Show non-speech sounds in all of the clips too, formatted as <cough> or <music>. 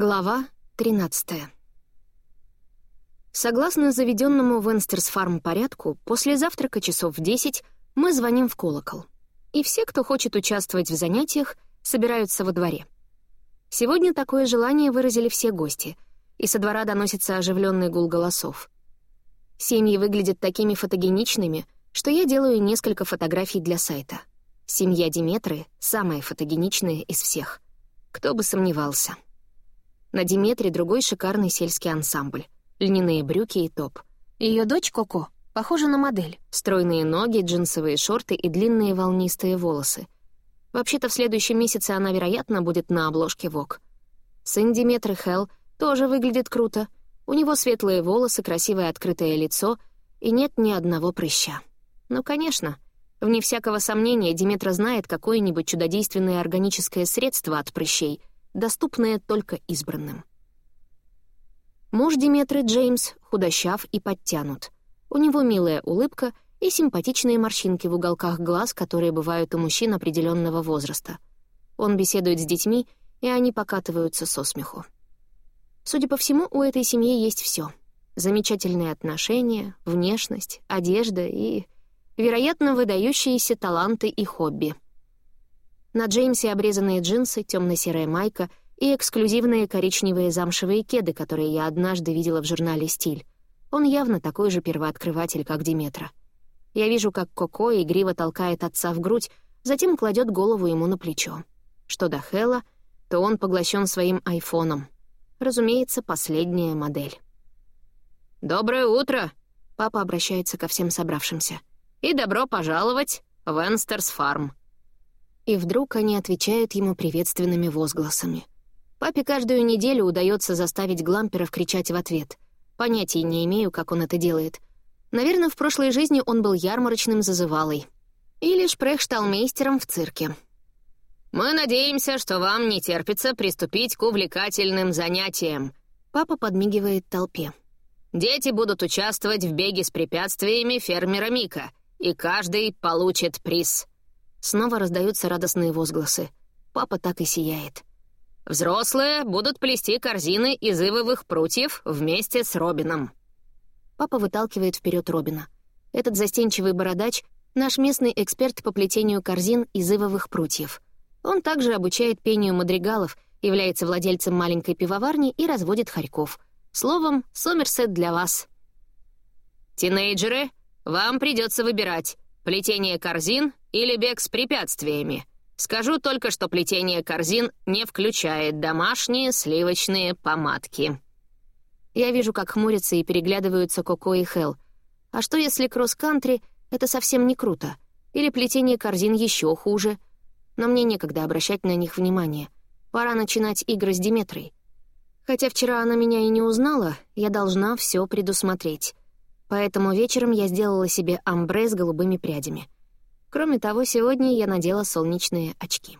Глава 13 Согласно заведенному в Энстерс-фарм порядку, после завтрака часов в 10 мы звоним в колокол. И все, кто хочет участвовать в занятиях, собираются во дворе. Сегодня такое желание выразили все гости, и со двора доносится оживленный гул голосов. Семьи выглядят такими фотогеничными, что я делаю несколько фотографий для сайта. Семья Диметры — самая фотогеничная из всех. Кто бы сомневался. На Диметре другой шикарный сельский ансамбль. Льняные брюки и топ. Ее дочь Коко похожа на модель. Стройные ноги, джинсовые шорты и длинные волнистые волосы. Вообще-то в следующем месяце она, вероятно, будет на обложке Вок. Сын Диметры Хелл тоже выглядит круто. У него светлые волосы, красивое открытое лицо и нет ни одного прыща. Ну, конечно. Вне всякого сомнения, Диметра знает какое-нибудь чудодейственное органическое средство от прыщей — доступное только избранным. Муж Диметры Джеймс худощав и подтянут. У него милая улыбка и симпатичные морщинки в уголках глаз, которые бывают у мужчин определенного возраста. Он беседует с детьми, и они покатываются со смеху. Судя по всему, у этой семьи есть все: Замечательные отношения, внешность, одежда и, вероятно, выдающиеся таланты и хобби — на Джеймсе обрезанные джинсы, темно-серая майка и эксклюзивные коричневые замшевые кеды, которые я однажды видела в журнале «Стиль». Он явно такой же первооткрыватель, как Диметра. Я вижу, как Коко игриво толкает отца в грудь, затем кладет голову ему на плечо. Что до Хэлла, то он поглощен своим айфоном. Разумеется, последняя модель. «Доброе утро!» — папа обращается ко всем собравшимся. «И добро пожаловать в Энстерс Фарм!» И вдруг они отвечают ему приветственными возгласами. Папе каждую неделю удается заставить гламперов кричать в ответ. Понятия не имею, как он это делает. Наверное, в прошлой жизни он был ярмарочным зазывалой. Или шпрехшталмейстером в цирке. «Мы надеемся, что вам не терпится приступить к увлекательным занятиям», Папа подмигивает толпе. «Дети будут участвовать в беге с препятствиями фермера Мика, и каждый получит приз». Снова раздаются радостные возгласы. Папа так и сияет. «Взрослые будут плести корзины из ивовых прутьев вместе с Робином». Папа выталкивает вперед Робина. Этот застенчивый бородач — наш местный эксперт по плетению корзин из ивовых прутьев. Он также обучает пению мадригалов, является владельцем маленькой пивоварни и разводит хорьков. Словом, Сомерсет для вас. «Тинейджеры, вам придется выбирать, плетение корзин или бег с препятствиями. Скажу только, что плетение корзин не включает домашние сливочные помадки. Я вижу, как хмурятся и переглядываются Коко и Хел. А что если кросс-кантри — это совсем не круто? Или плетение корзин еще хуже? Но мне некогда обращать на них внимание. Пора начинать игры с Диметрой. Хотя вчера она меня и не узнала, я должна все предусмотреть. Поэтому вечером я сделала себе амбре с голубыми прядями — Кроме того, сегодня я надела солнечные очки.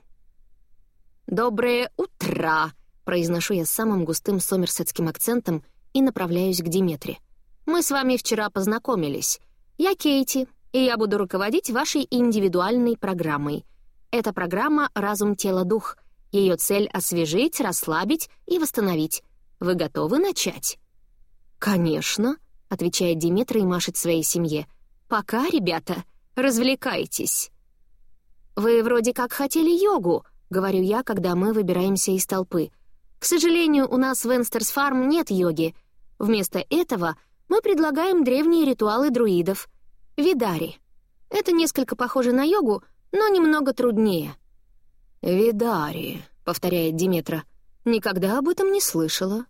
«Доброе утро!» — произношу я самым густым сомерсетским акцентом и направляюсь к Диметре. «Мы с вами вчера познакомились. Я Кейти, и я буду руководить вашей индивидуальной программой. Эта программа «Разум, тело, дух». Ее цель — освежить, расслабить и восстановить. Вы готовы начать?» «Конечно», — отвечает Диметра и машет своей семье. «Пока, ребята», Развлекайтесь». «Вы вроде как хотели йогу», — говорю я, когда мы выбираемся из толпы. «К сожалению, у нас в Энстерс Фарм нет йоги. Вместо этого мы предлагаем древние ритуалы друидов. Видари. Это несколько похоже на йогу, но немного труднее». «Видари», — повторяет Диметра. «Никогда об этом не слышала».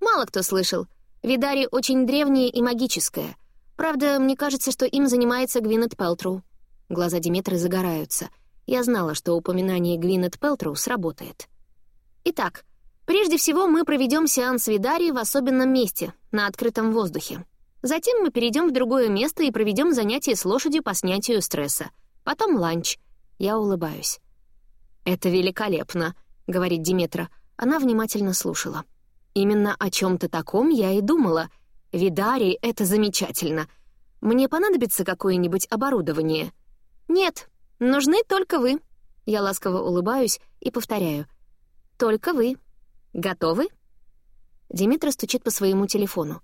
«Мало кто слышал. Видари очень древнее и магическое. Правда, мне кажется, что им занимается Гвинет Пелтроу. Глаза Диметры загораются. Я знала, что упоминание Гвинет Пелтроу сработает. Итак, прежде всего мы проведем сеанс Видари в особенном месте, на открытом воздухе. Затем мы перейдем в другое место и проведем занятие с лошадью по снятию стресса. Потом ланч. Я улыбаюсь. «Это великолепно», — говорит Диметра. Она внимательно слушала. «Именно о чем то таком я и думала — Видари — это замечательно. Мне понадобится какое-нибудь оборудование? Нет, нужны только вы. Я ласково улыбаюсь и повторяю. Только вы. Готовы? Димитра стучит по своему телефону.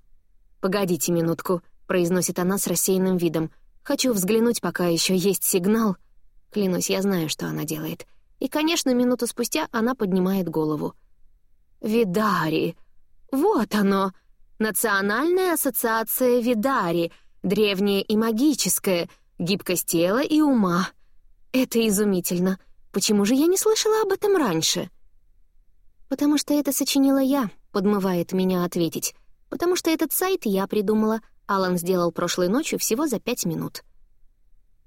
«Погодите минутку», — произносит она с рассеянным видом. «Хочу взглянуть, пока еще есть сигнал». Клянусь, я знаю, что она делает. И, конечно, минуту спустя она поднимает голову. «Видари! Вот оно! Национальная ассоциация Видари, древняя и магическая, гибкость тела и ума. Это изумительно. Почему же я не слышала об этом раньше?» «Потому что это сочинила я», — подмывает меня ответить. «Потому что этот сайт я придумала. Алан сделал прошлой ночью всего за пять минут».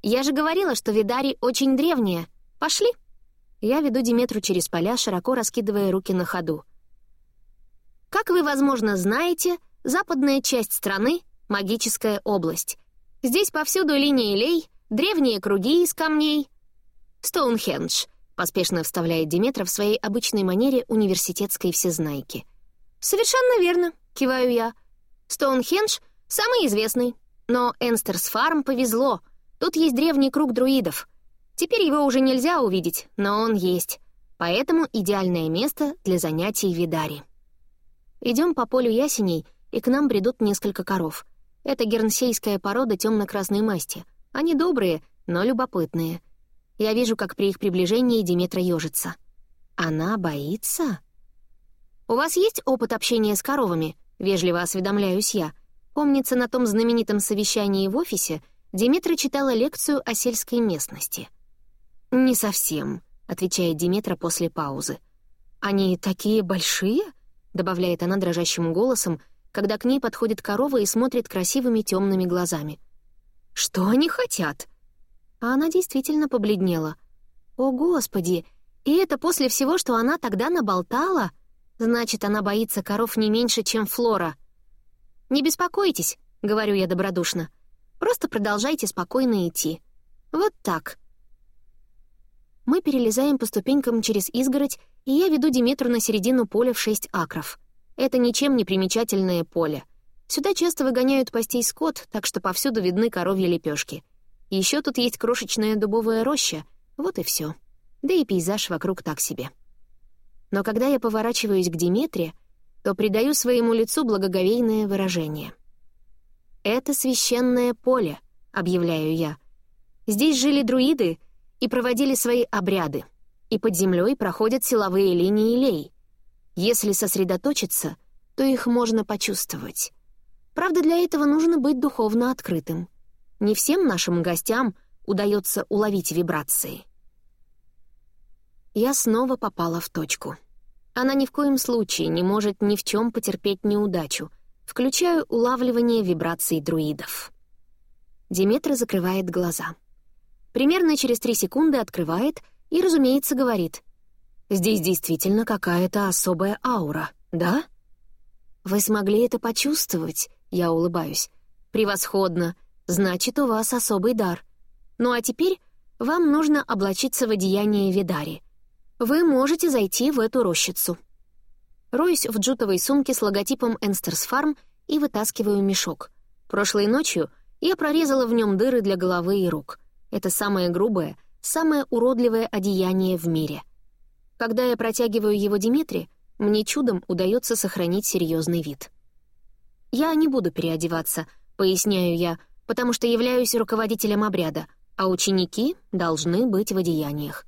«Я же говорила, что Видари очень древняя. Пошли!» Я веду Диметру через поля, широко раскидывая руки на ходу. Как вы, возможно, знаете, западная часть страны — магическая область. Здесь повсюду линии лей, древние круги из камней. «Стоунхендж», — поспешно вставляет Диметра в своей обычной манере университетской всезнайки. «Совершенно верно», — киваю я. «Стоунхендж — самый известный. Но Энстерс Фарм повезло. Тут есть древний круг друидов. Теперь его уже нельзя увидеть, но он есть. Поэтому идеальное место для занятий Видари. Идем по полю ясеней, и к нам бредут несколько коров. Это гернсейская порода темно-красной масти. Они добрые, но любопытные. Я вижу, как при их приближении Диметра ежится. Она боится? «У вас есть опыт общения с коровами?» — вежливо осведомляюсь я. Помнится, на том знаменитом совещании в офисе Диметра читала лекцию о сельской местности — «Не совсем», — отвечает Диметра после паузы. «Они такие большие?» — добавляет она дрожащим голосом, когда к ней подходит корова и смотрит красивыми темными глазами. «Что они хотят?» А она действительно побледнела. «О, Господи! И это после всего, что она тогда наболтала? Значит, она боится коров не меньше, чем Флора». «Не беспокойтесь», — говорю я добродушно. «Просто продолжайте спокойно идти. Вот так». Мы перелезаем по ступенькам через изгородь, и я веду Диметру на середину поля в шесть акров. Это ничем не примечательное поле. Сюда часто выгоняют постей скот, так что повсюду видны коровьи лепешки. Еще тут есть крошечная дубовая роща, вот и все. Да и пейзаж вокруг так себе. Но когда я поворачиваюсь к Диметре, то придаю своему лицу благоговейное выражение. «Это священное поле», — объявляю я. «Здесь жили друиды, и проводили свои обряды, и под землей проходят силовые линии лей. Если сосредоточиться, то их можно почувствовать. Правда, для этого нужно быть духовно открытым. Не всем нашим гостям удается уловить вибрации. Я снова попала в точку. Она ни в коем случае не может ни в чем потерпеть неудачу, включая улавливание вибраций друидов. Диметра закрывает глаза — Примерно через три секунды открывает и, разумеется, говорит. «Здесь действительно какая-то особая аура, да?» «Вы смогли это почувствовать?» — я улыбаюсь. «Превосходно. Значит, у вас особый дар. Ну а теперь вам нужно облачиться в одеяние Видари. Вы можете зайти в эту рощицу». Роюсь в джутовой сумке с логотипом Энстерс Фарм и вытаскиваю мешок. Прошлой ночью я прорезала в нем дыры для головы и рук. Это самое грубое, самое уродливое одеяние в мире. Когда я протягиваю его Диметре, мне чудом удается сохранить серьезный вид. «Я не буду переодеваться», — поясняю я, потому что являюсь руководителем обряда, а ученики должны быть в одеяниях.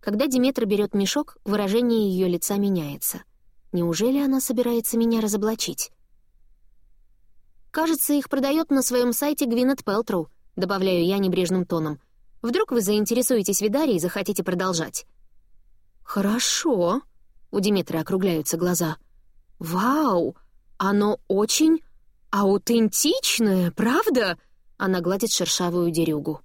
Когда Диметра берет мешок, выражение ее лица меняется. Неужели она собирается меня разоблачить? Кажется, их продает на своем сайте Гвинет Пелтроу, — добавляю я небрежным тоном. «Вдруг вы заинтересуетесь Видари и захотите продолжать?» «Хорошо», — у Димитры округляются глаза. «Вау, оно очень аутентичное, правда?» Она гладит шершавую дерюгу.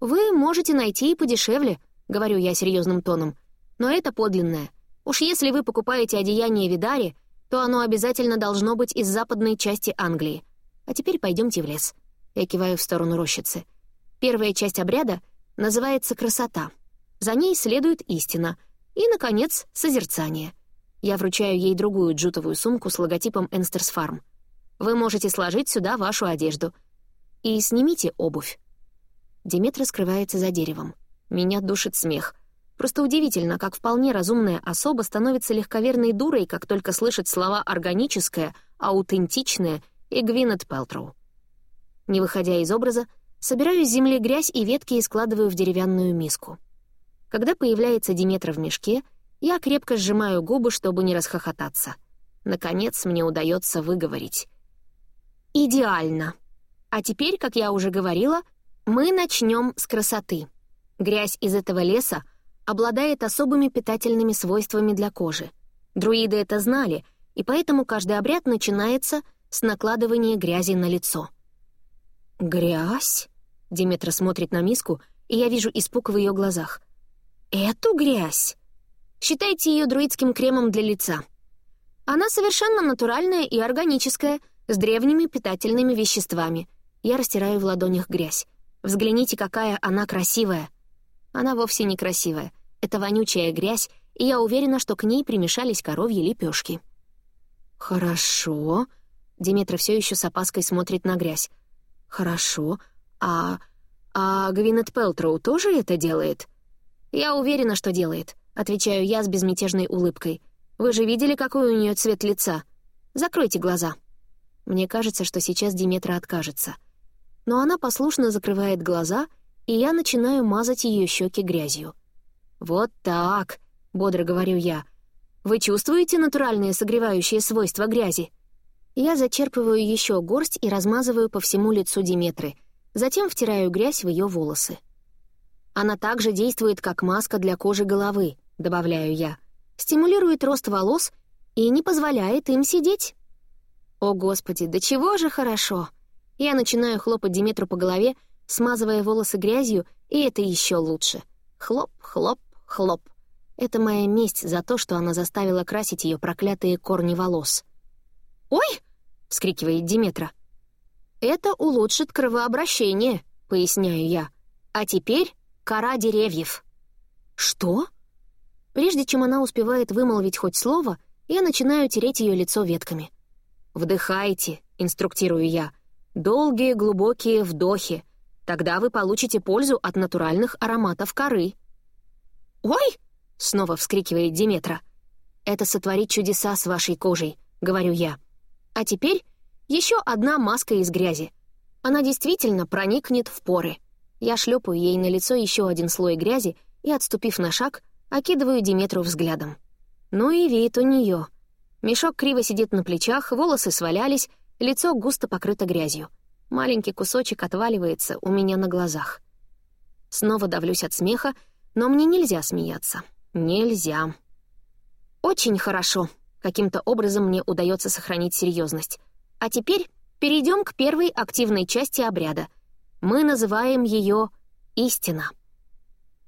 «Вы можете найти и подешевле», — говорю я серьезным тоном. «Но это подлинное. Уж если вы покупаете одеяние Видари, то оно обязательно должно быть из западной части Англии. А теперь пойдемте в лес». Я киваю в сторону рощицы. Первая часть обряда называется «красота». За ней следует истина. И, наконец, созерцание. Я вручаю ей другую джутовую сумку с логотипом «Энстерс Фарм». Вы можете сложить сюда вашу одежду. И снимите обувь. Диметра скрывается за деревом. Меня душит смех. Просто удивительно, как вполне разумная особа становится легковерной дурой, как только слышит слова «органическое», «аутентичное» и «Гвинет Пелтроу». Не выходя из образа, собираю с земли грязь и ветки и складываю в деревянную миску. Когда появляется Диметра в мешке, я крепко сжимаю губы, чтобы не расхохотаться. Наконец мне удается выговорить. «Идеально. А теперь, как я уже говорила, мы начнем с красоты. Грязь из этого леса обладает особыми питательными свойствами для кожи. Друиды это знали, и поэтому каждый обряд начинается с накладывания грязи на лицо. «Грязь?» — Диметра смотрит на миску, и я вижу испуг в ее глазах. «Эту грязь?» Считайте ее друидским кремом для лица. Она совершенно натуральная и органическая, с древними питательными веществами. Я растираю в ладонях грязь. Взгляните, какая она красивая. Она вовсе не красивая. Это вонючая грязь, и я уверена, что к ней примешались коровьи лепешки. «Хорошо». Диметра все еще с опаской смотрит на грязь. «Хорошо. А... а Гвинет Пелтроу тоже это делает?» «Я уверена, что делает», — отвечаю я с безмятежной улыбкой. «Вы же видели, какой у нее цвет лица? Закройте глаза». Мне кажется, что сейчас Диметра откажется. Но она послушно закрывает глаза — и я начинаю мазать ее щеки грязью. «Вот так», — бодро говорю я. «Вы чувствуете натуральные согревающие свойства грязи?» Я зачерпываю еще горсть и размазываю по всему лицу Диметры, затем втираю грязь в ее волосы. «Она также действует как маска для кожи головы», — добавляю я. «Стимулирует рост волос и не позволяет им сидеть». «О, Господи, да чего же хорошо!» Я начинаю хлопать Диметру по голове, смазывая волосы грязью, и это еще лучше. Хлоп, хлоп, хлоп. Это моя месть за то, что она заставила красить ее проклятые корни волос. «Ой!» — вскрикивает Диметра. «Это улучшит кровообращение», — поясняю я. «А теперь кора деревьев». «Что?» Прежде чем она успевает вымолвить хоть слово, я начинаю тереть ее лицо ветками. «Вдыхайте», — инструктирую я. «Долгие глубокие вдохи. Тогда вы получите пользу от натуральных ароматов коры». «Ой!» — снова вскрикивает Диметра. «Это сотворит чудеса с вашей кожей», — говорю я. «А теперь еще одна маска из грязи. Она действительно проникнет в поры». Я шлепаю ей на лицо еще один слой грязи и, отступив на шаг, окидываю Диметру взглядом. Ну и вид у нее. Мешок криво сидит на плечах, волосы свалялись, лицо густо покрыто грязью. Маленький кусочек отваливается у меня на глазах. Снова давлюсь от смеха, но мне нельзя смеяться. Нельзя. Очень хорошо. Каким-то образом мне удается сохранить серьезность. А теперь перейдем к первой активной части обряда. Мы называем ее «Истина».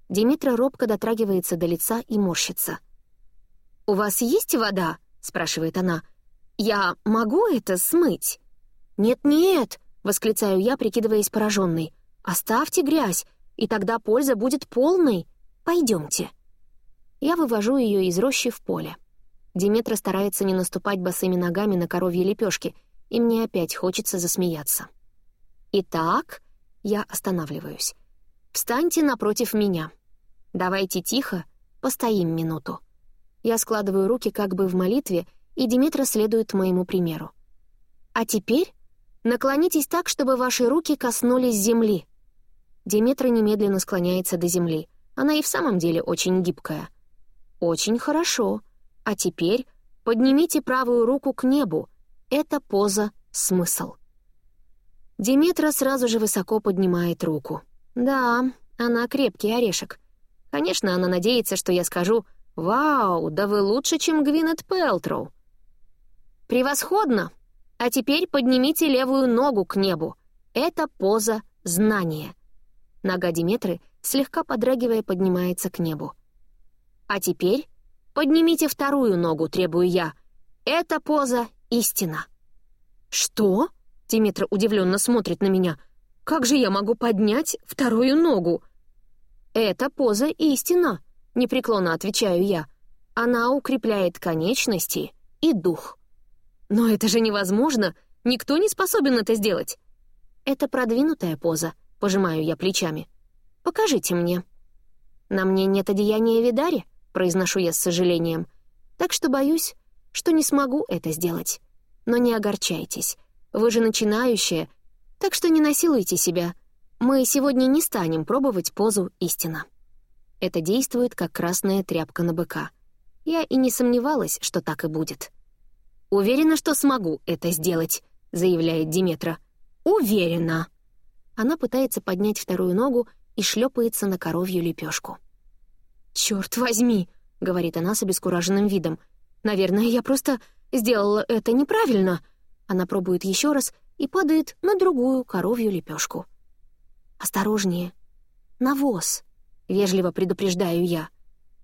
Димитра робко дотрагивается до лица и морщится. «У вас есть вода?» — спрашивает она. «Я могу это смыть?» «Нет-нет», Восклицаю я, прикидываясь пораженной. «Оставьте грязь, и тогда польза будет полной. Пойдемте». Я вывожу ее из рощи в поле. Диметра старается не наступать босыми ногами на коровьи лепешки, и мне опять хочется засмеяться. «Итак...» — я останавливаюсь. «Встаньте напротив меня. Давайте тихо, постоим минуту». Я складываю руки как бы в молитве, и Диметра следует моему примеру. «А теперь Наклонитесь так, чтобы ваши руки коснулись земли». Диметра немедленно склоняется до земли. Она и в самом деле очень гибкая. «Очень хорошо. А теперь поднимите правую руку к небу. Это поза «Смысл». Диметра сразу же высоко поднимает руку. «Да, она крепкий орешек. Конечно, она надеется, что я скажу «Вау, да вы лучше, чем Гвинет Пелтроу». «Превосходно!» А теперь поднимите левую ногу к небу. Это поза знания. Нога Диметры, слегка подрагивая, поднимается к небу. А теперь поднимите вторую ногу, требую я. Это поза истина. Что? Диметра удивленно смотрит на меня. Как же я могу поднять вторую ногу? Это поза истина, непреклонно отвечаю я. Она укрепляет конечности и дух. Но это же невозможно, никто не способен это сделать. Это продвинутая поза, пожимаю я плечами. Покажите мне. «На мне нет одеяния Видари», — произношу я с сожалением. «Так что боюсь, что не смогу это сделать. Но не огорчайтесь. Вы же начинающая, так что не насилуйте себя. Мы сегодня не станем пробовать позу истина». Это действует, как красная тряпка на быка. Я и не сомневалась, что так и будет. «Уверена, что смогу это сделать», — заявляет Диметра. «Уверена». Она пытается поднять вторую ногу и шлепается на коровью лепешку. «Черт возьми!» — говорит она с обескураженным видом. «Наверное, я просто сделала это неправильно». Она пробует еще раз и падает на другую коровью лепешку. «Осторожнее! Навоз!» — вежливо предупреждаю я.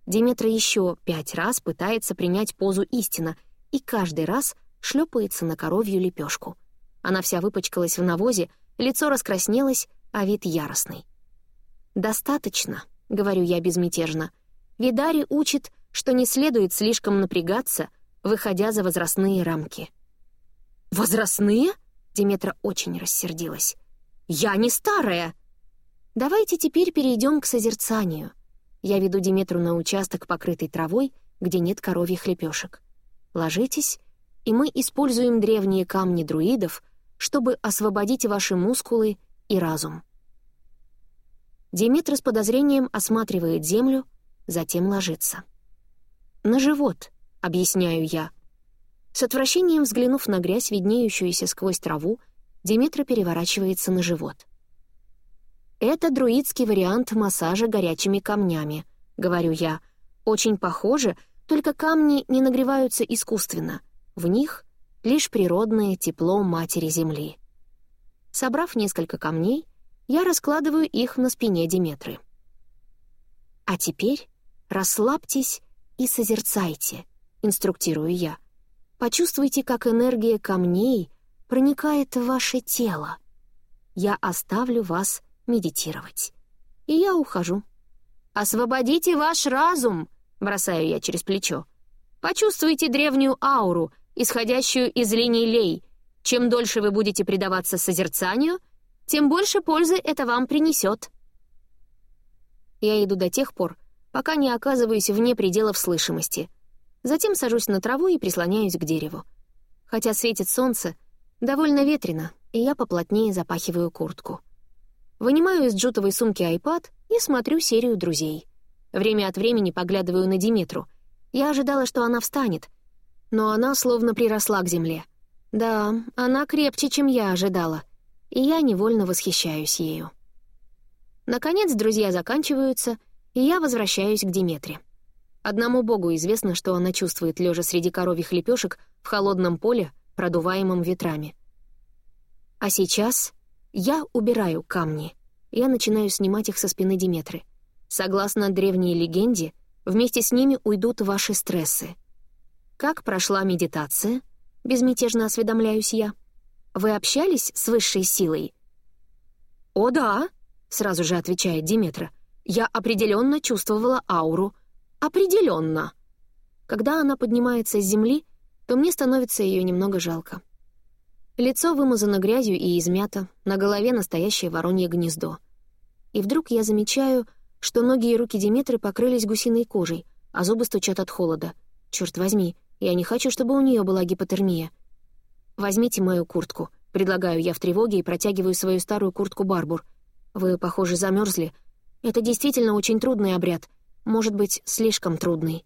Диметра еще пять раз пытается принять позу истина и каждый раз шлепается на коровью лепешку. Она вся выпачкалась в навозе, лицо раскраснелось, а вид яростный. «Достаточно», — говорю я безмятежно. Видари учит, что не следует слишком напрягаться, выходя за возрастные рамки. «Возрастные?» — Диметра очень рассердилась. «Я не старая!» «Давайте теперь перейдем к созерцанию». Я веду Диметру на участок, покрытый травой, где нет коровьих лепешек. Ложитесь, и мы используем древние камни друидов, чтобы освободить ваши мускулы и разум. Диметра с подозрением осматривает землю, затем ложится. «На живот», — объясняю я. С отвращением взглянув на грязь, виднеющуюся сквозь траву, Диметра переворачивается на живот. «Это друидский вариант массажа горячими камнями», — говорю я. «Очень похоже, только камни не нагреваются искусственно. В них лишь природное тепло Матери Земли». Собрав несколько камней, я раскладываю их на спине Диметры. «А теперь расслабьтесь и созерцайте», — инструктирую я. «Почувствуйте, как энергия камней проникает в ваше тело. Я оставлю вас медитировать. И я ухожу. «Освободите ваш разум!» — бросаю я через плечо. «Почувствуйте древнюю ауру, исходящую из линий лей. Чем дольше вы будете предаваться созерцанию, тем больше пользы это вам принесет». Я иду до тех пор, пока не оказываюсь вне пределов слышимости. Затем сажусь на траву и прислоняюсь к дереву. Хотя светит солнце, довольно ветрено, и я поплотнее запахиваю куртку. Вынимаю из джутовой сумки iPad и смотрю серию «Друзей». Время от времени поглядываю на Диметру. Я ожидала, что она встанет, но она словно приросла к земле. Да, она крепче, чем я ожидала, и я невольно восхищаюсь ею. Наконец друзья заканчиваются, и я возвращаюсь к Диметре. Одному богу известно, что она чувствует, лежа среди коровьих лепешек в холодном поле, продуваемом ветрами. А сейчас я убираю камни. Я начинаю снимать их со спины Диметры. Согласно древней легенде, вместе с ними уйдут ваши стрессы. Как прошла медитация? Безмятежно осведомляюсь я. Вы общались с высшей силой? О, да, сразу же отвечает Диметра. Я определенно чувствовала ауру. Определенно. Когда она поднимается с земли, то мне становится ее немного жалко. Лицо вымазано грязью и измято, на голове настоящее воронье гнездо. И вдруг я замечаю, что ноги и руки Димитры покрылись гусиной кожей, а зубы стучат от холода. Черт возьми, я не хочу, чтобы у нее была гипотермия. «Возьмите мою куртку», — предлагаю я в тревоге и протягиваю свою старую куртку Барбур. «Вы, похоже, замерзли. Это действительно очень трудный обряд. Может быть, слишком трудный».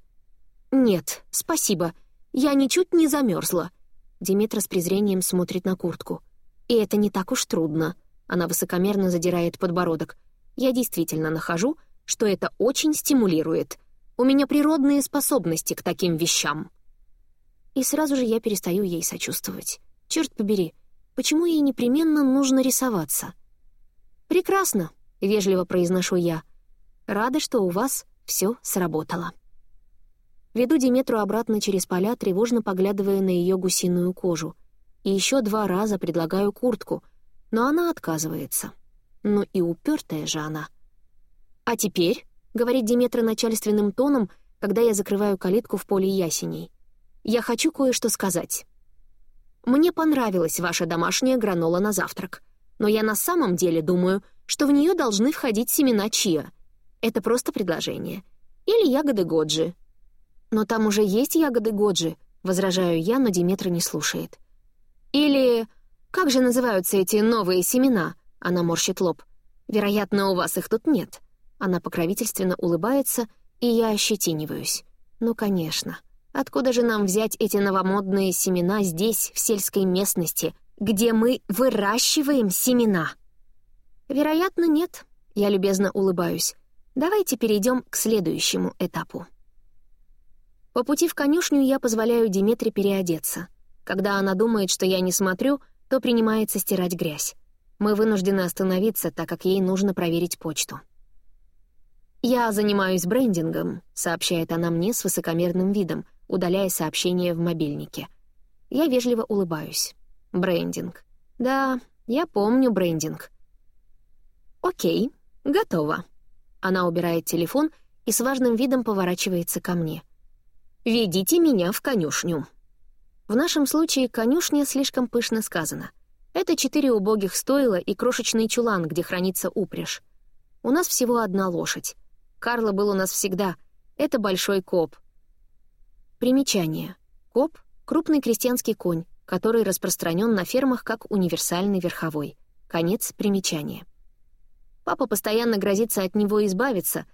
«Нет, спасибо. Я ничуть не замерзла. Димитра с презрением смотрит на куртку. «И это не так уж трудно». Она высокомерно задирает подбородок. «Я действительно нахожу, что это очень стимулирует. У меня природные способности к таким вещам». И сразу же я перестаю ей сочувствовать. Черт побери, почему ей непременно нужно рисоваться? «Прекрасно», — вежливо произношу я. «Рада, что у вас все сработало». Веду Диметру обратно через поля, тревожно поглядывая на ее гусиную кожу. И еще два раза предлагаю куртку, но она отказывается. Ну и упертая же она. «А теперь», — говорит Диметра начальственным тоном, когда я закрываю калитку в поле ясеней, «я хочу кое-что сказать. Мне понравилась ваша домашняя гранола на завтрак, но я на самом деле думаю, что в нее должны входить семена чиа. Это просто предложение. Или ягоды Годжи. Но там уже есть ягоды Годжи, возражаю я, но Диметра не слушает. Или... Как же называются эти новые семена? Она морщит лоб. Вероятно, у вас их тут нет. Она покровительственно улыбается, и я ощетиниваюсь. Ну, конечно. Откуда же нам взять эти новомодные семена здесь, в сельской местности, где мы выращиваем семена? Вероятно, нет. Я любезно улыбаюсь. Давайте перейдем к следующему этапу. По пути в конюшню я позволяю Диметре переодеться. Когда она думает, что я не смотрю, то принимается стирать грязь. Мы вынуждены остановиться, так как ей нужно проверить почту. «Я занимаюсь брендингом», — сообщает она мне с высокомерным видом, удаляя сообщение в мобильнике. Я вежливо улыбаюсь. Брендинг. Да, я помню брендинг. Окей, готово. Она убирает телефон и с важным видом поворачивается ко мне. «Ведите меня в конюшню». В нашем случае конюшня слишком пышно сказано. Это четыре убогих стойла и крошечный чулан, где хранится упряжь. У нас всего одна лошадь. Карло был у нас всегда. Это большой коп. Примечание. Коп — крупный крестьянский конь, который распространен на фермах как универсальный верховой. Конец примечания. Папа постоянно грозится от него избавиться,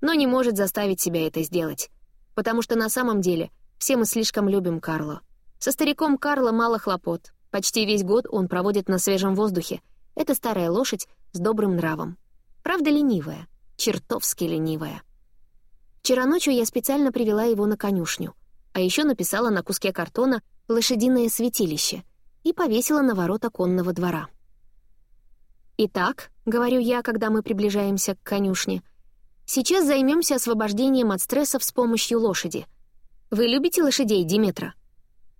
но не может заставить себя это сделать, потому что на самом деле все мы слишком любим Карло. Со стариком Карло мало хлопот. Почти весь год он проводит на свежем воздухе. Это старая лошадь с добрым нравом. Правда, ленивая. Чертовски ленивая. Вчера ночью я специально привела его на конюшню, а еще написала на куске картона «Лошадиное святилище» и повесила на ворота конного двора. «Итак», — говорю я, когда мы приближаемся к конюшне, «сейчас займемся освобождением от стрессов с помощью лошади. Вы любите лошадей, Диметра?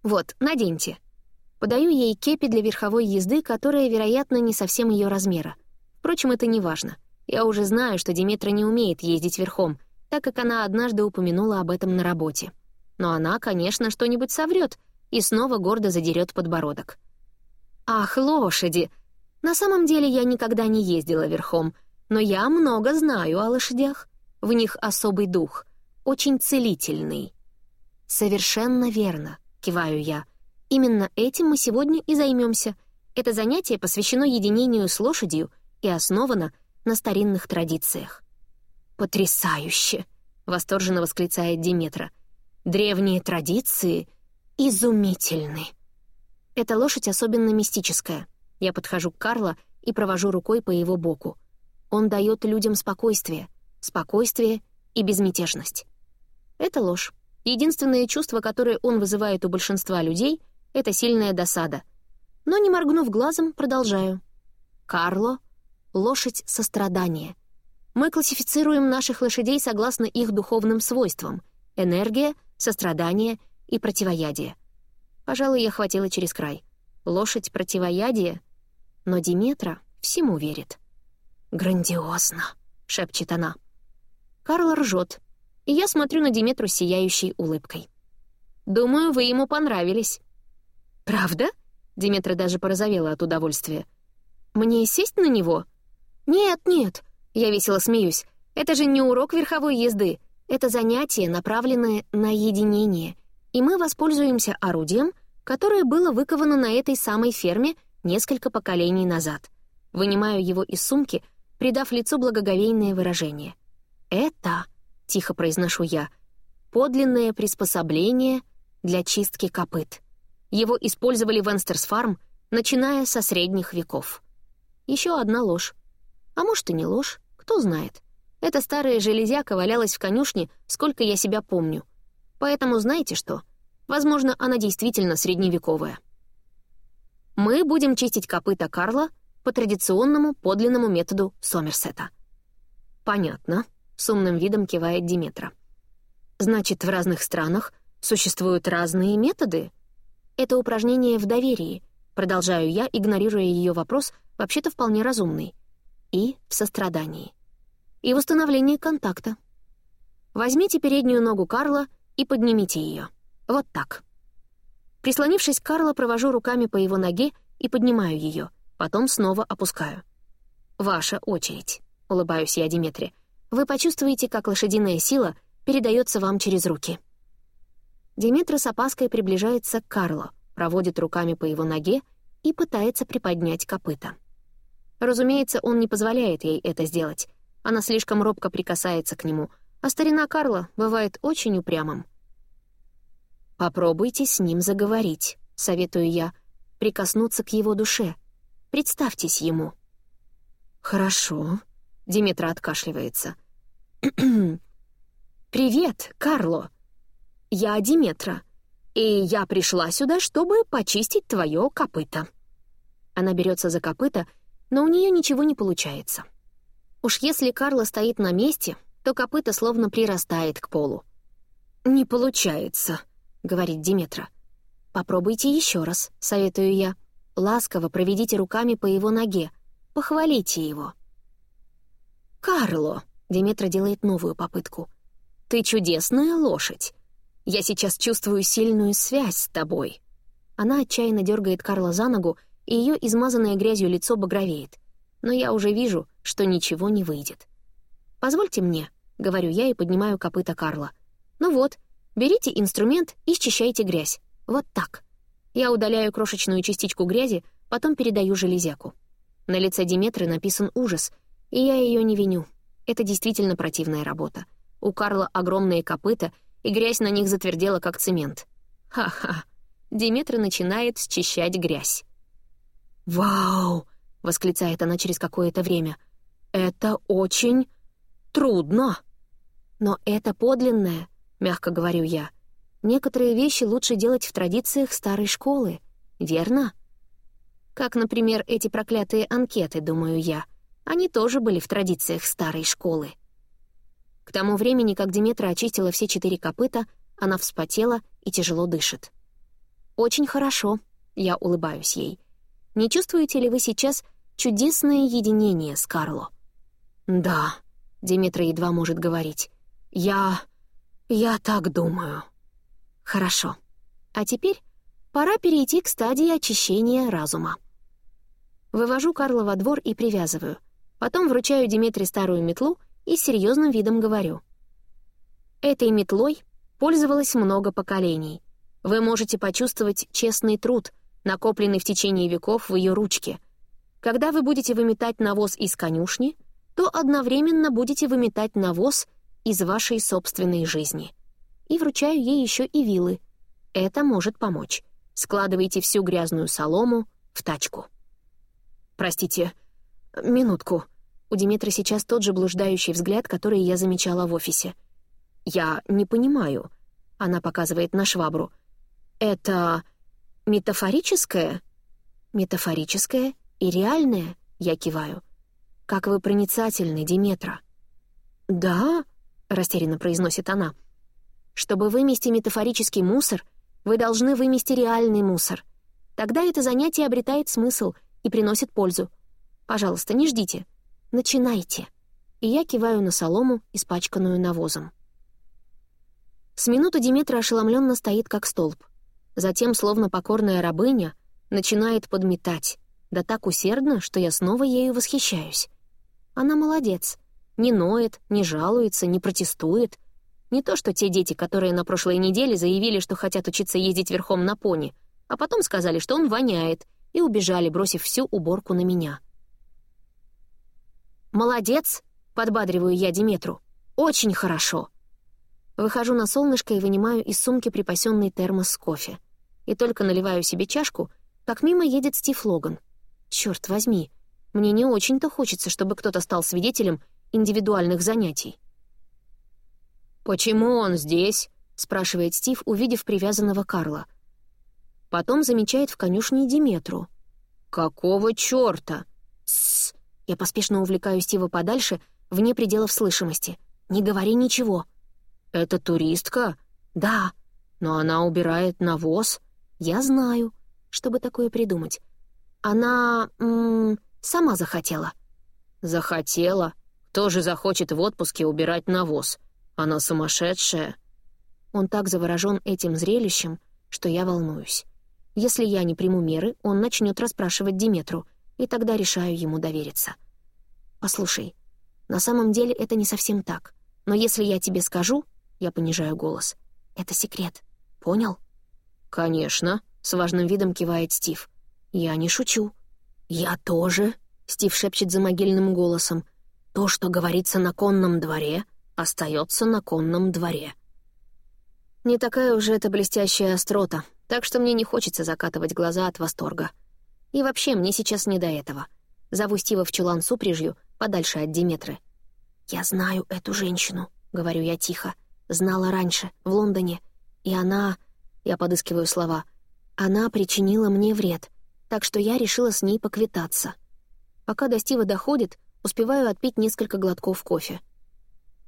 Вот, наденьте». Подаю ей кепи для верховой езды, которая, вероятно, не совсем ее размера. Впрочем, это не важно. Я уже знаю, что Диметра не умеет ездить верхом, так как она однажды упомянула об этом на работе. Но она, конечно, что-нибудь соврет и снова гордо задерет подбородок. «Ах, лошади!» На самом деле я никогда не ездила верхом, но я много знаю о лошадях. В них особый дух, очень целительный. «Совершенно верно», — киваю я. «Именно этим мы сегодня и займемся. Это занятие посвящено единению с лошадью и основано на старинных традициях». «Потрясающе!» — восторженно восклицает Диметра. «Древние традиции изумительны». Эта лошадь особенно мистическая — я подхожу к Карло и провожу рукой по его боку. Он дает людям спокойствие, спокойствие и безмятежность. Это ложь. Единственное чувство, которое он вызывает у большинства людей, — это сильная досада. Но, не моргнув глазом, продолжаю. Карло — лошадь сострадания. Мы классифицируем наших лошадей согласно их духовным свойствам — энергия, сострадание и противоядие. Пожалуй, я хватила через край. Лошадь противоядие но Диметра всему верит. «Грандиозно», — шепчет она. Карл ржет, и я смотрю на Диметру сияющей улыбкой. «Думаю, вы ему понравились». «Правда?» — Диметра даже порозовела от удовольствия. «Мне сесть на него?» «Нет, нет», — я весело смеюсь. «Это же не урок верховой езды. Это занятие, направленное на единение. И мы воспользуемся орудием, которое было выковано на этой самой ферме несколько поколений назад. Вынимаю его из сумки, придав лицу благоговейное выражение. «Это», — тихо произношу я, — «подлинное приспособление для чистки копыт. Его использовали в Энстерсфарм, начиная со средних веков». Еще одна ложь. А может, и не ложь, кто знает. Эта старая железяка валялась в конюшне, сколько я себя помню. Поэтому знаете что? Возможно, она действительно средневековая. Мы будем чистить копыта Карла по традиционному подлинному методу Сомерсета. «Понятно», — с умным видом кивает Диметра. «Значит, в разных странах существуют разные методы?» «Это упражнение в доверии», — продолжаю я, игнорируя ее вопрос, вообще-то вполне разумный. «И в сострадании. И в установлении контакта. Возьмите переднюю ногу Карла и поднимите ее. Вот так». Прислонившись к Карло, провожу руками по его ноге и поднимаю ее, потом снова опускаю. «Ваша очередь», — улыбаюсь я Диметре. Вы почувствуете, как лошадиная сила передается вам через руки. Диметра с опаской приближается к Карло, проводит руками по его ноге и пытается приподнять копыта. Разумеется, он не позволяет ей это сделать. Она слишком робко прикасается к нему, а старина Карла бывает очень упрямым. «Попробуйте с ним заговорить», — советую я, — «прикоснуться к его душе. Представьтесь ему». «Хорошо», — Диметра откашливается. <clears throat> «Привет, Карло. Я Диметра, и я пришла сюда, чтобы почистить твое копыто». Она берется за копыто, но у нее ничего не получается. Уж если Карла стоит на месте, то копыто словно прирастает к полу. «Не получается», — говорит Диметра. «Попробуйте еще раз», — советую я. Ласково проведите руками по его ноге. Похвалите его. «Карло», — Диметра делает новую попытку. «Ты чудесная лошадь. Я сейчас чувствую сильную связь с тобой». Она отчаянно дергает Карла за ногу, и ее измазанное грязью лицо багровеет. Но я уже вижу, что ничего не выйдет. «Позвольте мне», — говорю я и поднимаю копыта Карла. «Ну вот, берите инструмент и счищайте грязь. Вот так». Я удаляю крошечную частичку грязи, потом передаю железяку. На лице Диметры написан ужас, и я ее не виню. Это действительно противная работа. У Карла огромные копыта, и грязь на них затвердела, как цемент. Ха-ха. Диметра начинает счищать грязь. «Вау!» — восклицает она через какое-то время. «Это очень трудно!» «Но это подлинное», — мягко говорю я. «Некоторые вещи лучше делать в традициях старой школы, верно?» Как, например, эти проклятые анкеты, думаю я. Они тоже были в традициях старой школы. К тому времени, как Диметра очистила все четыре копыта, она вспотела и тяжело дышит. «Очень хорошо», — я улыбаюсь ей. Не чувствуете ли вы сейчас чудесное единение с Карло?» «Да», — Диметра едва может говорить. «Я... я так думаю». «Хорошо. А теперь пора перейти к стадии очищения разума». Вывожу Карла во двор и привязываю. Потом вручаю Диметре старую метлу и серьезным видом говорю. Этой метлой пользовалось много поколений. Вы можете почувствовать честный труд — накопленный в течение веков в ее ручке. Когда вы будете выметать навоз из конюшни, то одновременно будете выметать навоз из вашей собственной жизни. И вручаю ей еще и вилы. Это может помочь. Складывайте всю грязную солому в тачку. Простите, минутку. У Димитры сейчас тот же блуждающий взгляд, который я замечала в офисе. Я не понимаю. Она показывает на швабру. Это «Метафорическое?» «Метафорическое и реальное», — я киваю. «Как вы проницательны, Диметра». «Да?» — растерянно произносит она. «Чтобы вымести метафорический мусор, вы должны вымести реальный мусор. Тогда это занятие обретает смысл и приносит пользу. Пожалуйста, не ждите. Начинайте». И я киваю на солому, испачканную навозом. С минуту Диметра ошеломленно стоит, как столб — Затем, словно покорная рабыня, начинает подметать, да так усердно, что я снова ею восхищаюсь. Она молодец. Не ноет, не жалуется, не протестует. Не то, что те дети, которые на прошлой неделе заявили, что хотят учиться ездить верхом на пони, а потом сказали, что он воняет, и убежали, бросив всю уборку на меня. «Молодец!» — подбадриваю я Диметру. «Очень хорошо!» Выхожу на солнышко и вынимаю из сумки припасенный термос с кофе и только наливаю себе чашку, как мимо едет Стив Логан. Черт возьми, мне не очень-то хочется, чтобы кто-то стал свидетелем индивидуальных занятий. «Почему он здесь?» — спрашивает Стив, увидев привязанного Карла. Потом замечает в конюшне Диметру. «Какого чёрта?» «Тссс!» Я поспешно увлекаю Стива подальше, вне пределов слышимости. «Не говори ничего». «Это туристка?» «Да». «Но она убирает навоз». Я знаю, чтобы такое придумать. Она... М -м, сама захотела. Захотела? Кто же захочет в отпуске убирать навоз? Она сумасшедшая. Он так заворожен этим зрелищем, что я волнуюсь. Если я не приму меры, он начнет расспрашивать Диметру, и тогда решаю ему довериться. «Послушай, На самом деле это не совсем так. Но если я тебе скажу, я понижаю голос, это секрет. Понял? Конечно, с важным видом кивает Стив. Я не шучу. Я тоже, Стив шепчет за могильным голосом. То, что говорится на конном дворе, остается на конном дворе. Не такая уже это блестящая острота, так что мне не хочется закатывать глаза от восторга. И вообще, мне сейчас не до этого. Зову Стива в чулан с подальше от Диметры. «Я знаю эту женщину», — говорю я тихо. «Знала раньше, в Лондоне. И она...» — я подыскиваю слова. «Она причинила мне вред, так что я решила с ней поквитаться». Пока до Стива доходит, успеваю отпить несколько глотков кофе.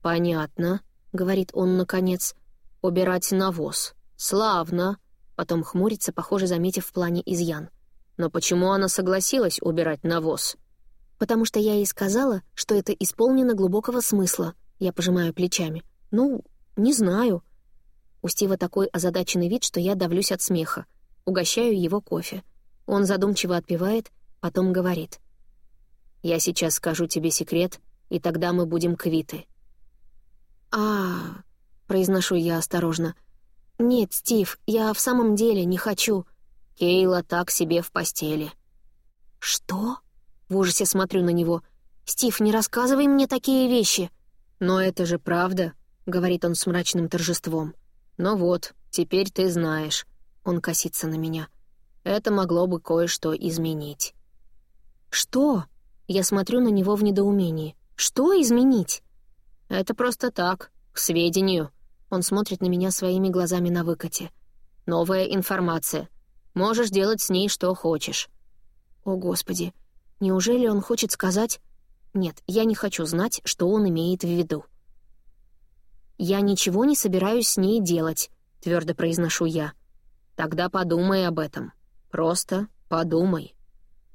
«Понятно», — говорит он наконец. «Убирать навоз. Славно». Потом хмурится, похоже, заметив в плане изъян. «Но почему она согласилась убирать навоз?» «Потому что я ей сказала, что это исполнено глубокого смысла», — я пожимаю плечами. «Ну, не знаю». У Стива такой озадаченный вид, что я давлюсь от смеха. Угощаю его кофе. Он задумчиво отпевает, потом говорит. «Я сейчас скажу тебе секрет, и тогда мы будем квиты». «А, произношу я осторожно. «Нет, Стив, я в самом деле не хочу». Кейла так себе в постели. «Что?» В ужасе смотрю на него. «Стив, не рассказывай мне такие вещи!» «Но это же правда», — говорит он с мрачным торжеством. «Ну вот, теперь ты знаешь». Он косится на меня. «Это могло бы кое-что изменить». «Что?» Я смотрю на него в недоумении. «Что изменить?» «Это просто так, к сведению». Он смотрит на меня своими глазами на выкате. «Новая информация. Можешь делать с ней что хочешь». «О, Господи! Неужели он хочет сказать...» «Нет, я не хочу знать, что он имеет в виду». «Я ничего не собираюсь с ней делать», — твердо произношу я. «Тогда подумай об этом. Просто подумай».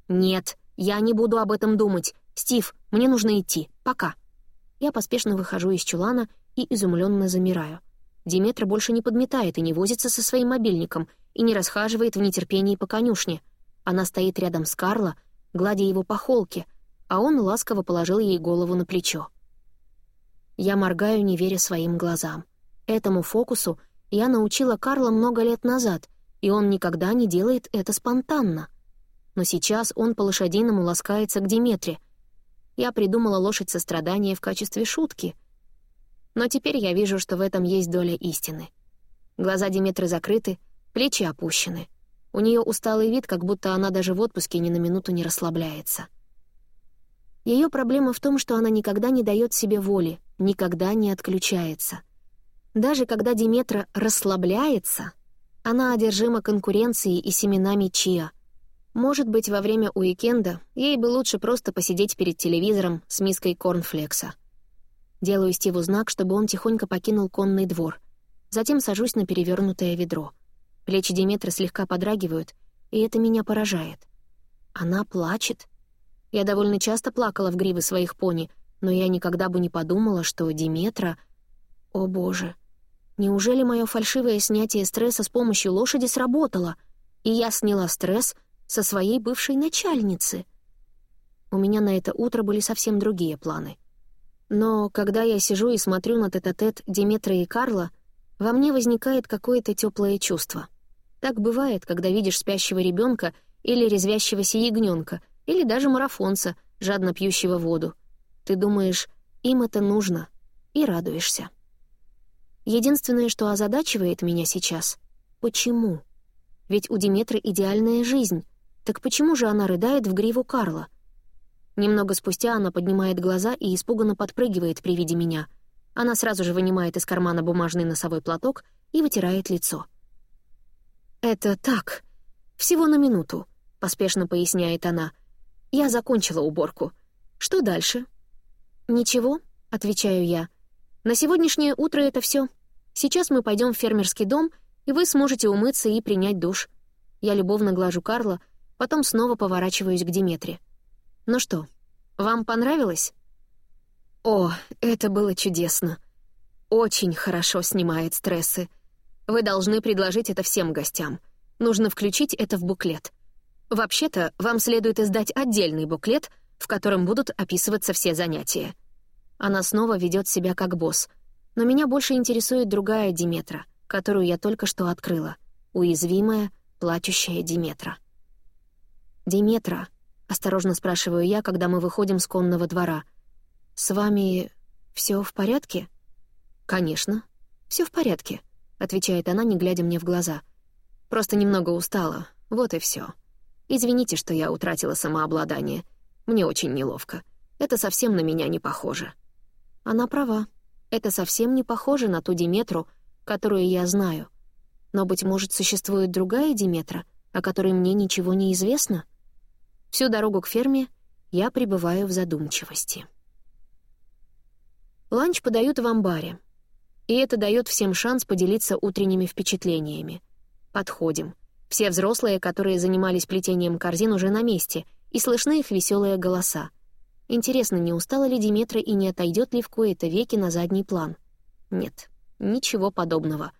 «Нет, я не буду об этом думать. Стив, мне нужно идти. Пока». Я поспешно выхожу из чулана и изумленно замираю. Диметра больше не подметает и не возится со своим мобильником, и не расхаживает в нетерпении по конюшне. Она стоит рядом с Карло, гладя его по холке, а он ласково положил ей голову на плечо. Я моргаю, не веря своим глазам. Этому фокусу я научила Карла много лет назад, и он никогда не делает это спонтанно. Но сейчас он по-лошадиному ласкается к Диметре. Я придумала лошадь сострадания в качестве шутки — но теперь я вижу, что в этом есть доля истины. Глаза Диметры закрыты, плечи опущены. У нее усталый вид, как будто она даже в отпуске ни на минуту не расслабляется. Ее проблема в том, что она никогда не дает себе воли, никогда не отключается. Даже когда Диметра расслабляется, она одержима конкуренцией и семенами чиа. Может быть, во время уикенда ей бы лучше просто посидеть перед телевизором с миской корнфлекса. Делаю Стиву знак, чтобы он тихонько покинул конный двор. Затем сажусь на перевернутое ведро. Плечи Диметры слегка подрагивают, и это меня поражает. Она плачет. Я довольно часто плакала в гривы своих пони, но я никогда бы не подумала, что Диметра... О боже! Неужели мое фальшивое снятие стресса с помощью лошади сработало, и я сняла стресс со своей бывшей начальницы? У меня на это утро были совсем другие планы. Но когда я сижу и смотрю на тет-а-тет Диметра и Карла, во мне возникает какое-то теплое чувство. Так бывает, когда видишь спящего ребенка или резвящегося ягненка, или даже марафонца, жадно пьющего воду. Ты думаешь, им это нужно, и радуешься. Единственное, что озадачивает меня сейчас — почему? Ведь у Диметры идеальная жизнь. Так почему же она рыдает в гриву Карла — Немного спустя она поднимает глаза и испуганно подпрыгивает при виде меня. Она сразу же вынимает из кармана бумажный носовой платок и вытирает лицо. «Это так. Всего на минуту», — поспешно поясняет она. «Я закончила уборку. Что дальше?» «Ничего», — отвечаю я. «На сегодняшнее утро это все. Сейчас мы пойдем в фермерский дом, и вы сможете умыться и принять душ». Я любовно глажу Карла, потом снова поворачиваюсь к Диметре. Ну что, вам понравилось? О, это было чудесно. Очень хорошо снимает стрессы. Вы должны предложить это всем гостям. Нужно включить это в буклет. Вообще-то, вам следует издать отдельный буклет, в котором будут описываться все занятия. Она снова ведет себя как босс. Но меня больше интересует другая Диметра, которую я только что открыла. Уязвимая, плачущая Диметра. «Диметра», — осторожно спрашиваю я, когда мы выходим с конного двора, — «с вами все в порядке?» «Конечно, все в порядке», — отвечает она, не глядя мне в глаза. «Просто немного устала, вот и все. Извините, что я утратила самообладание. Мне очень неловко. Это совсем на меня не похоже». Она права. Это совсем не похоже на ту Диметру, которую я знаю. Но, быть может, существует другая Диметра, о которой мне ничего не известно? Всю дорогу к ферме я пребываю в задумчивости. Ланч подают в амбаре, и это дает всем шанс поделиться утренними впечатлениями. Подходим. Все взрослые, которые занимались плетением корзин, уже на месте, и слышны их веселые голоса. Интересно, не устала ли Диметра и не отойдет ли в кои-то веки на задний план? Нет, ничего подобного.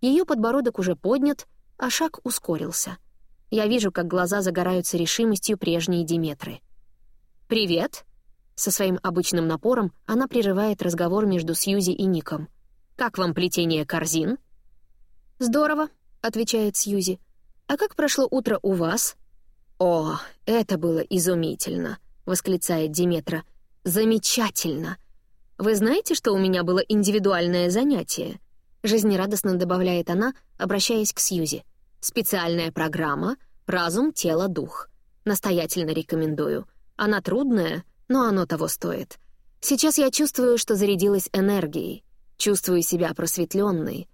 Ее подбородок уже поднят, а шаг ускорился — я вижу, как глаза загораются решимостью прежней Диметры. «Привет!» Со своим обычным напором она прерывает разговор между Сьюзи и Ником. «Как вам плетение корзин?» «Здорово», — отвечает Сьюзи. «А как прошло утро у вас?» «О, это было изумительно», — восклицает Диметра. «Замечательно! Вы знаете, что у меня было индивидуальное занятие?» Жизнерадостно добавляет она, обращаясь к Сьюзи. Специальная программа «Разум, тело, дух». Настоятельно рекомендую. Она трудная, но оно того стоит. Сейчас я чувствую, что зарядилась энергией. Чувствую себя просветленной.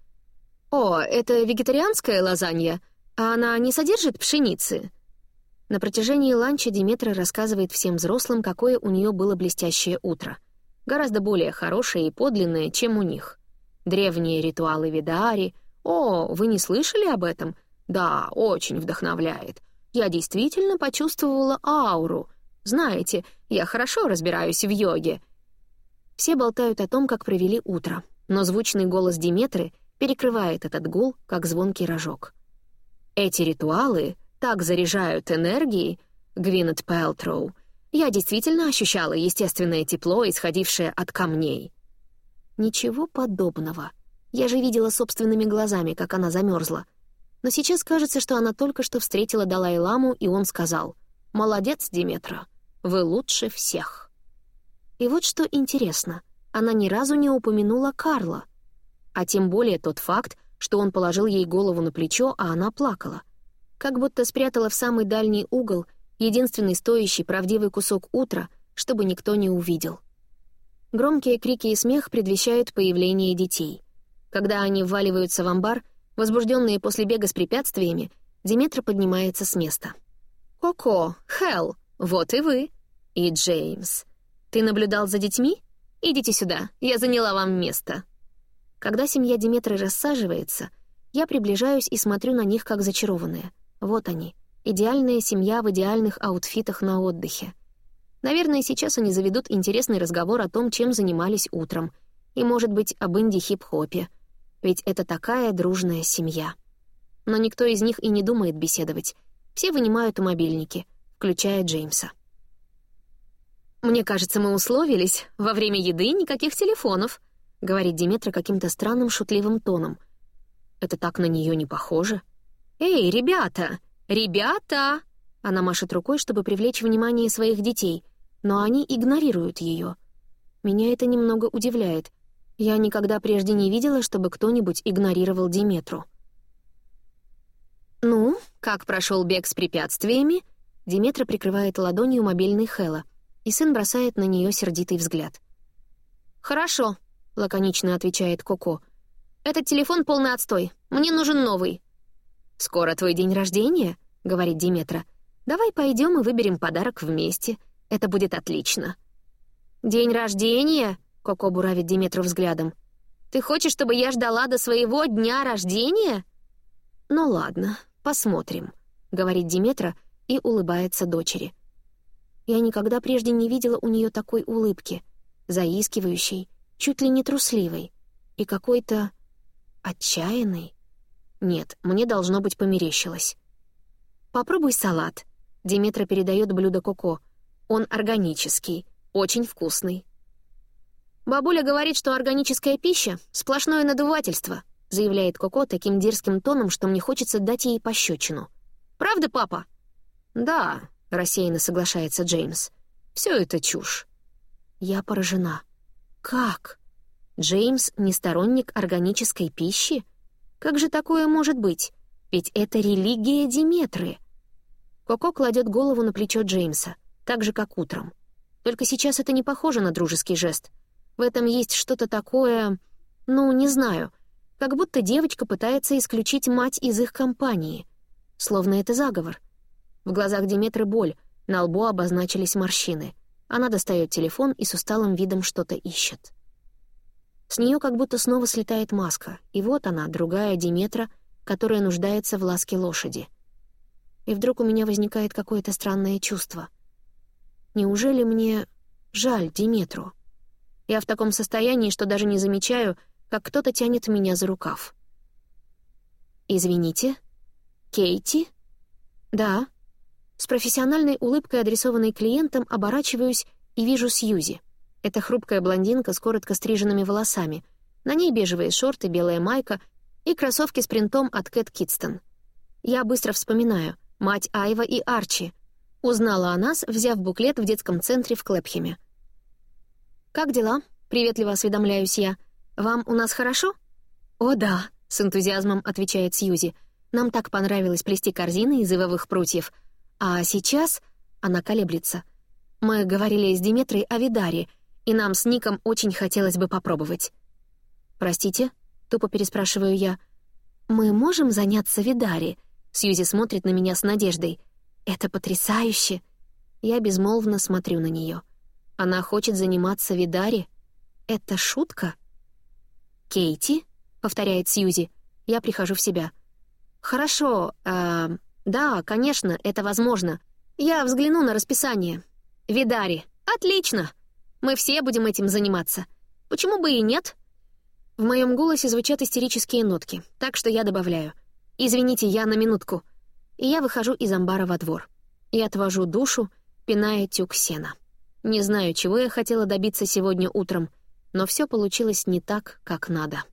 «О, это вегетарианская лазанья, а она не содержит пшеницы?» На протяжении ланча Диметра рассказывает всем взрослым, какое у нее было блестящее утро. Гораздо более хорошее и подлинное, чем у них. Древние ритуалы Видаари. О, вы не слышали об этом? Да, очень вдохновляет. Я действительно почувствовала ауру. Знаете, я хорошо разбираюсь в йоге. Все болтают о том, как провели утро, но звучный голос Диметры перекрывает этот гул, как звонкий рожок. Эти ритуалы так заряжают энергией, Гвинет Пэлтроу. Я действительно ощущала естественное тепло, исходившее от камней. Ничего подобного. Я же видела собственными глазами, как она замерзла. Но сейчас кажется, что она только что встретила Далай-ламу, и он сказал «Молодец, Диметра, вы лучше всех». И вот что интересно, она ни разу не упомянула Карла, а тем более тот факт, что он положил ей голову на плечо, а она плакала. Как будто спрятала в самый дальний угол единственный стоящий правдивый кусок утра, чтобы никто не увидел. Громкие крики и смех предвещают появление детей. Когда они вваливаются в амбар — Возбужденные после бега с препятствиями, Диметра поднимается с места. «Коко, Хелл, вот и вы. И Джеймс. Ты наблюдал за детьми? Идите сюда, я заняла вам место». Когда семья Диметры рассаживается, я приближаюсь и смотрю на них как зачарованная. Вот они, идеальная семья в идеальных аутфитах на отдыхе. Наверное, сейчас они заведут интересный разговор о том, чем занимались утром, и, может быть, об инди-хип-хопе — ведь это такая дружная семья. Но никто из них и не думает беседовать. Все вынимают мобильники, включая Джеймса. «Мне кажется, мы условились. Во время еды никаких телефонов», — говорит Диметра каким-то странным шутливым тоном. «Это так на нее не похоже». «Эй, ребята! Ребята!» Она машет рукой, чтобы привлечь внимание своих детей, но они игнорируют ее. Меня это немного удивляет — я никогда прежде не видела, чтобы кто-нибудь игнорировал Диметру. «Ну, как прошел бег с препятствиями?» Диметра прикрывает ладонью мобильный Хэлла, и сын бросает на нее сердитый взгляд. «Хорошо», — лаконично отвечает Коко. «Этот телефон полный отстой. Мне нужен новый». «Скоро твой день рождения», — говорит Диметра. «Давай пойдем и выберем подарок вместе. Это будет отлично». «День рождения?» Коко буравит Диметру взглядом. «Ты хочешь, чтобы я ждала до своего дня рождения?» «Ну ладно, посмотрим», — говорит Диметра и улыбается дочери. Я никогда прежде не видела у нее такой улыбки, заискивающей, чуть ли не трусливой и какой-то отчаянной. Нет, мне должно быть померещилось. «Попробуй салат», — Диметра передает блюдо Коко. «Он органический, очень вкусный». «Бабуля говорит, что органическая пища — сплошное надувательство», заявляет Коко таким дерзким тоном, что мне хочется дать ей пощечину. «Правда, папа?» «Да», — рассеянно соглашается Джеймс. «Все это чушь». Я поражена. «Как? Джеймс — не сторонник органической пищи? Как же такое может быть? Ведь это религия Диметры». Коко кладет голову на плечо Джеймса, так же, как утром. Только сейчас это не похоже на дружеский жест — в этом есть что-то такое... Ну, не знаю. Как будто девочка пытается исключить мать из их компании. Словно это заговор. В глазах Диметры боль, на лбу обозначились морщины. Она достает телефон и с усталым видом что-то ищет. С нее как будто снова слетает маска, и вот она, другая Диметра, которая нуждается в ласке лошади. И вдруг у меня возникает какое-то странное чувство. Неужели мне жаль Диметру? Я в таком состоянии, что даже не замечаю, как кто-то тянет меня за рукав. «Извините? Кейти?» «Да». С профессиональной улыбкой, адресованной клиентам, оборачиваюсь и вижу Сьюзи. Это хрупкая блондинка с коротко стриженными волосами. На ней бежевые шорты, белая майка и кроссовки с принтом от Кэт Китстон. Я быстро вспоминаю. Мать Айва и Арчи. Узнала о нас, взяв буклет в детском центре в Клэпхеме. «Как дела?» — приветливо осведомляюсь я. «Вам у нас хорошо?» «О, да», — с энтузиазмом отвечает Сьюзи. «Нам так понравилось плести корзины из ивовых прутьев. А сейчас...» — она колеблется. «Мы говорили с Диметрой о Видаре, и нам с Ником очень хотелось бы попробовать». «Простите?» — тупо переспрашиваю я. «Мы можем заняться Видари?» Сьюзи смотрит на меня с надеждой. «Это потрясающе!» Я безмолвно смотрю на нее. Она хочет заниматься Видари? Это шутка? «Кейти?» — повторяет Сьюзи. Я прихожу в себя. «Хорошо, э, да, конечно, это возможно. Я взгляну на расписание. Видари. Отлично! Мы все будем этим заниматься. Почему бы и нет?» В моем голосе звучат истерические нотки, так что я добавляю. «Извините, я на минутку». И я выхожу из амбара во двор. И отвожу душу, пиная тюк сена. Не знаю, чего я хотела добиться сегодня утром, но все получилось не так, как надо.